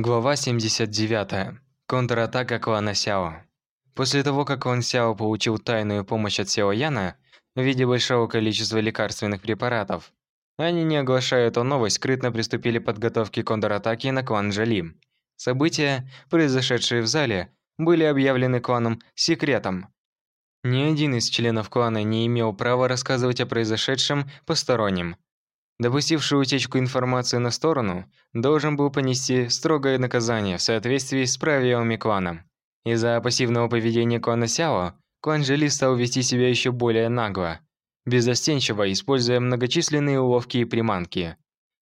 Глава 79. Контратака клана Сяо. После того, как клан Сяо получил тайную помощь от Сяо Яна в виде большого количества лекарственных препаратов, они, не оглашая эту новость, скрытно приступили к подготовке контратаки на клан Джали. События, произошедшие в зале, были объявлены кланом секретом. Ни один из членов клана не имел права рассказывать о произошедшем посторонним, допустивший утечку информации на сторону, должен был понести строгое наказание в соответствии с правилами клана. Из-за пассивного поведения клана Сяо, клан Жили стал вести себя еще более нагло, беззастенчиво используя многочисленные уловки и приманки,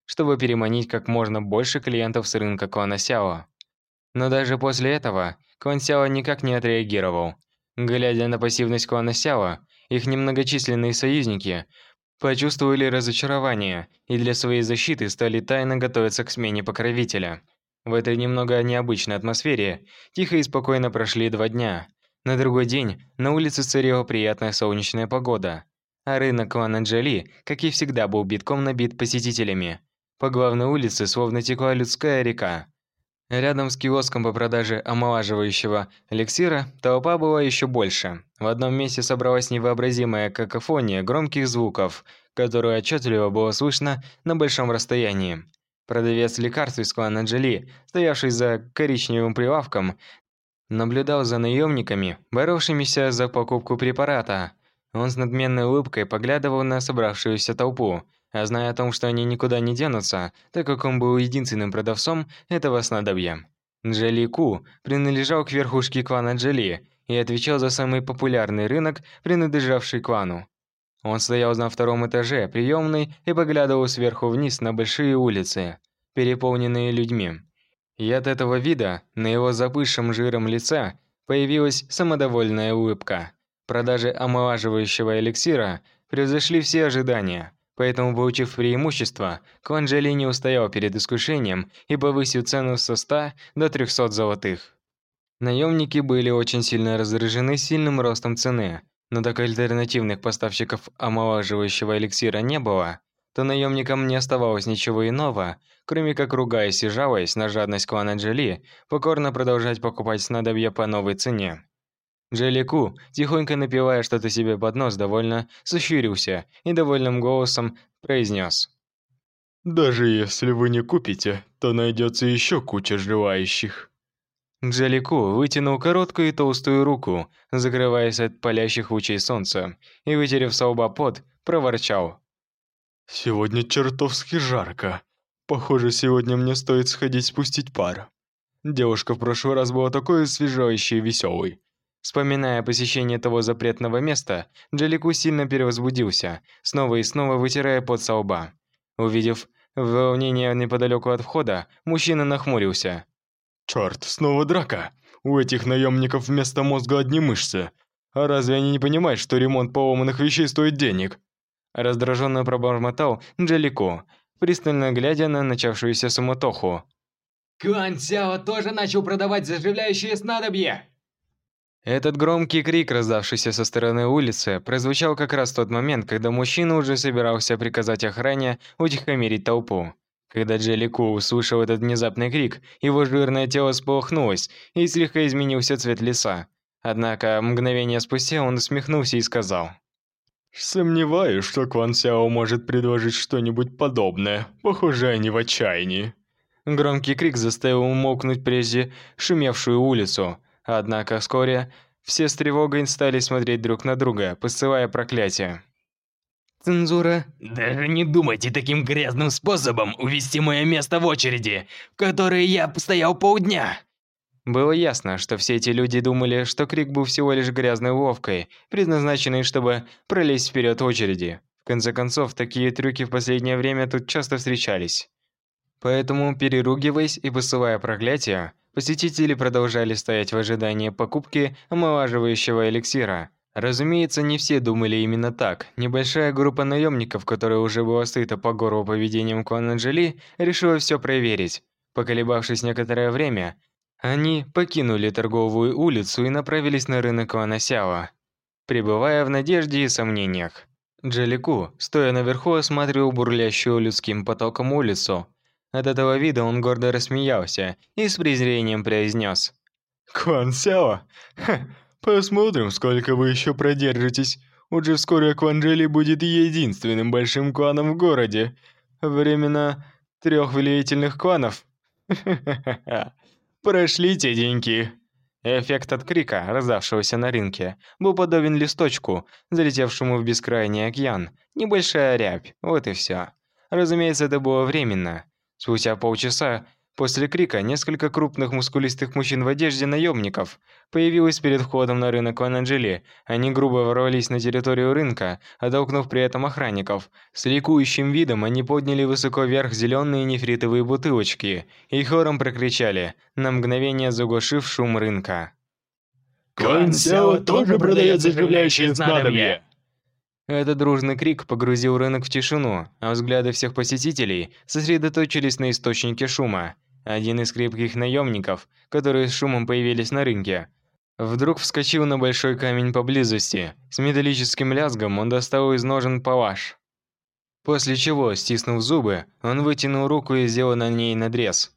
чтобы переманить как можно больше клиентов с рынка клана Сяо. Но даже после этого клан Сяо никак не отреагировал. Глядя на пассивность клана Сяо, их немногочисленные союзники почувствовали разочарование и для своей защиты стали тайно готовиться к смене покровителя. В этой немного необычной атмосфере тихо и спокойно прошли два дня. На другой день на улице царила приятная солнечная погода, а рынок клана Джоли, как и всегда, был битком набит посетителями. По главной улице словно текла людская река. Рядом с киоском по продаже омолаживающего эликсира толпа была еще больше. В одном месте собралась невообразимая какофония громких звуков, которую отчетливо было слышно на большом расстоянии. Продавец лекарств из клана Джоли, стоявший за коричневым прилавком, наблюдал за наемниками, боровшимися за покупку препарата. Он с надменной улыбкой поглядывал на собравшуюся толпу, а зная о том, что они никуда не денутся, так как он был единственным продавцом этого снадобья. Джоли Ку принадлежал к верхушке клана Джоли и отвечал за самый популярный рынок, принадлежавший клану. Он стоял на втором этаже приемной и поглядывал сверху вниз на большие улицы, переполненные людьми. И от этого вида на его запышем жиром лице появилась самодовольная улыбка. Продажи омолаживающего эликсира превзошли все ожидания – Поэтому, получив преимущество, клан Джоли не устоял перед искушением и повысил цену со 100 до 300 золотых. Наемники были очень сильно раздражены сильным ростом цены, но так альтернативных поставщиков омолаживающего эликсира не было, то наемникам не оставалось ничего иного, кроме как ругаясь и жалуясь на жадность клана Джоли, покорно продолжать покупать снадобья по новой цене. Джелику, тихонько напевая что-то себе под нос, довольно сощурился и довольным голосом произнес. «Даже если вы не купите, то найдется еще куча желающих». Джалику вытянул короткую и толстую руку, закрываясь от палящих лучей солнца, и, вытерев со лба пот, проворчал. «Сегодня чертовски жарко. Похоже, сегодня мне стоит сходить спустить пар. Девушка в прошлый раз была такой освежающей и веселой. Вспоминая посещение того запретного места, Джалику сильно перевозбудился, снова и снова вытирая пот со лба. Увидев волнение неподалеку от входа, мужчина нахмурился. «Чёрт, снова драка! У этих наемников вместо мозга одни мышцы. А разве они не понимают, что ремонт поломанных вещей стоит денег?» Раздраженно пробормотал Джалику, пристально глядя на начавшуюся суматоху. «Клан Сяо тоже начал продавать заживляющие снадобья!» Этот громкий крик, раздавшийся со стороны улицы, прозвучал как раз в тот момент, когда мужчина уже собирался приказать охране утихомирить толпу. Когда Джелли Ку услышал этот внезапный крик, его жирное тело сполохнулось и слегка изменился цвет лица. Однако, мгновение спустя он усмехнулся и сказал. «Сомневаюсь, что Кван Сяо может предложить что-нибудь подобное. Похоже, они в отчаянии». Громкий крик заставил умолкнуть прежде шумевшую улицу, Однако вскоре все с тревогой стали смотреть друг на друга, посылая проклятия. Цензура. Даже не думайте таким грязным способом увести мое место в очереди, в которой я стоял полдня. Было ясно, что все эти люди думали, что крик был всего лишь грязной уловкой, предназначенной, чтобы пролезть вперед очереди. В конце концов, такие трюки в последнее время тут часто встречались. Поэтому, переругиваясь и посылая проклятия, Посетители продолжали стоять в ожидании покупки омолаживающего эликсира. Разумеется, не все думали именно так. Небольшая группа наемников, которая уже была сыта по горлу поведением клана Джоли, решила все проверить. Поколебавшись некоторое время, они покинули торговую улицу и направились на рынок клана Сяо, пребывая в надежде и сомнениях. Джелику, стоя наверху, осматривал бурлящую людским потоком улицу. От этого вида он гордо рассмеялся и с презрением произнес. «Кван Сяо? Ха, посмотрим, сколько вы еще продержитесь. Уже вскоре Кванжели будет единственным большим кланом в городе. Времена трех влиятельных кланов. Прошли те деньги. Эффект от крика, раздавшегося на рынке, был подобен листочку, залетевшему в бескрайний океан. Небольшая рябь, вот и все. Разумеется, это было временно. Спустя полчаса После крика несколько крупных мускулистых мужчин в одежде наемников появилось перед входом на рынок Вананджели. Они грубо ворвались на территорию рынка, оттолкнув при этом охранников. С ликующим видом они подняли высоко вверх зеленые нефритовые бутылочки и хором прокричали, на мгновение заглушив шум рынка. «Кан Сяо тоже продает заживляющие снадобья!» Этот дружный крик погрузил рынок в тишину, а взгляды всех посетителей сосредоточились на источнике шума. Один из крепких наемников, которые с шумом появились на рынке, вдруг вскочил на большой камень поблизости. С металлическим лязгом он достал из ножен палаш. После чего, стиснув зубы, он вытянул руку и сделал на ней надрез.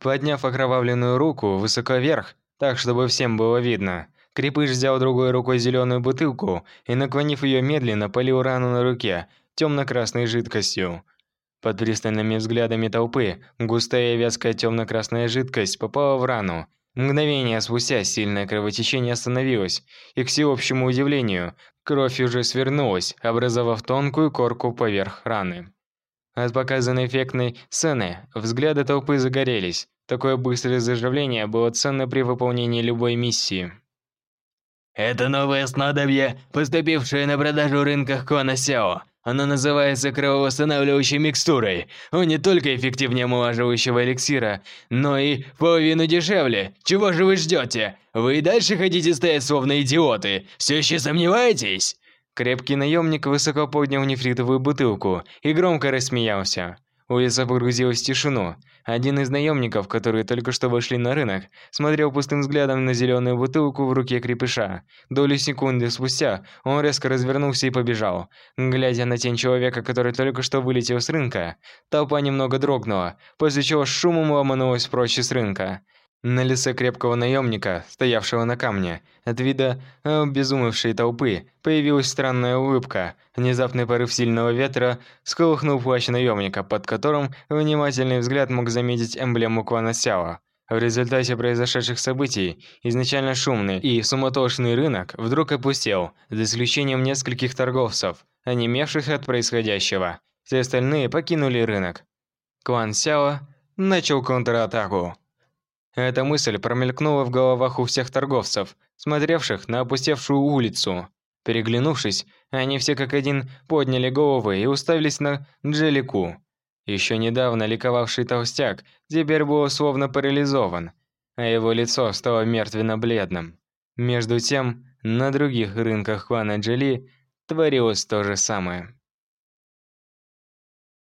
Подняв окровавленную руку высоко вверх, так чтобы всем было видно, Крепыш взял другой рукой зеленую бутылку и, наклонив ее медленно, полил рану на руке темно-красной жидкостью. Под пристальными взглядами толпы густая вязкая темно-красная жидкость попала в рану. Мгновение спустя сильное кровотечение остановилось, и, к всеобщему удивлению, кровь уже свернулась, образовав тонкую корку поверх раны. От показанной эффектной сцены взгляды толпы загорелись. Такое быстрое заживление было ценно при выполнении любой миссии. Это новое снадобье, поступившее на продажу рынках Кона Сяо. Оно называется крововосстанавливающей микстурой. Он не только эффективнее омолаживающего эликсира, но и в половину дешевле. Чего же вы ждете? Вы и дальше хотите стоять словно идиоты? Все еще сомневаетесь? Крепкий наемник высоко поднял нефритовую бутылку и громко рассмеялся. Улица погрузилась в тишину. Один из наемников, которые только что вышли на рынок, смотрел пустым взглядом на зеленую бутылку в руке крепыша. Долю секунды спустя он резко развернулся и побежал. Глядя на тень человека, который только что вылетел с рынка, толпа немного дрогнула, после чего шумом ломанулась прочь с рынка. На лице крепкого наемника, стоявшего на камне, от вида обезумевшей толпы, появилась странная улыбка. Внезапный порыв сильного ветра сколыхнул плащ наемника, под которым внимательный взгляд мог заметить эмблему клана Сяо. В результате произошедших событий, изначально шумный и суматошный рынок вдруг опустел, за исключением нескольких торговцев, онемевших от происходящего. Все остальные покинули рынок. Клан Сяо начал контратаку. Эта мысль промелькнула в головах у всех торговцев, смотревших на опустевшую улицу. Переглянувшись, они все как один подняли головы и уставились на Джелику. Еще недавно ликовавший толстяк теперь был словно парализован, а его лицо стало мертвенно-бледным. Между тем, на других рынках клана Джели творилось то же самое.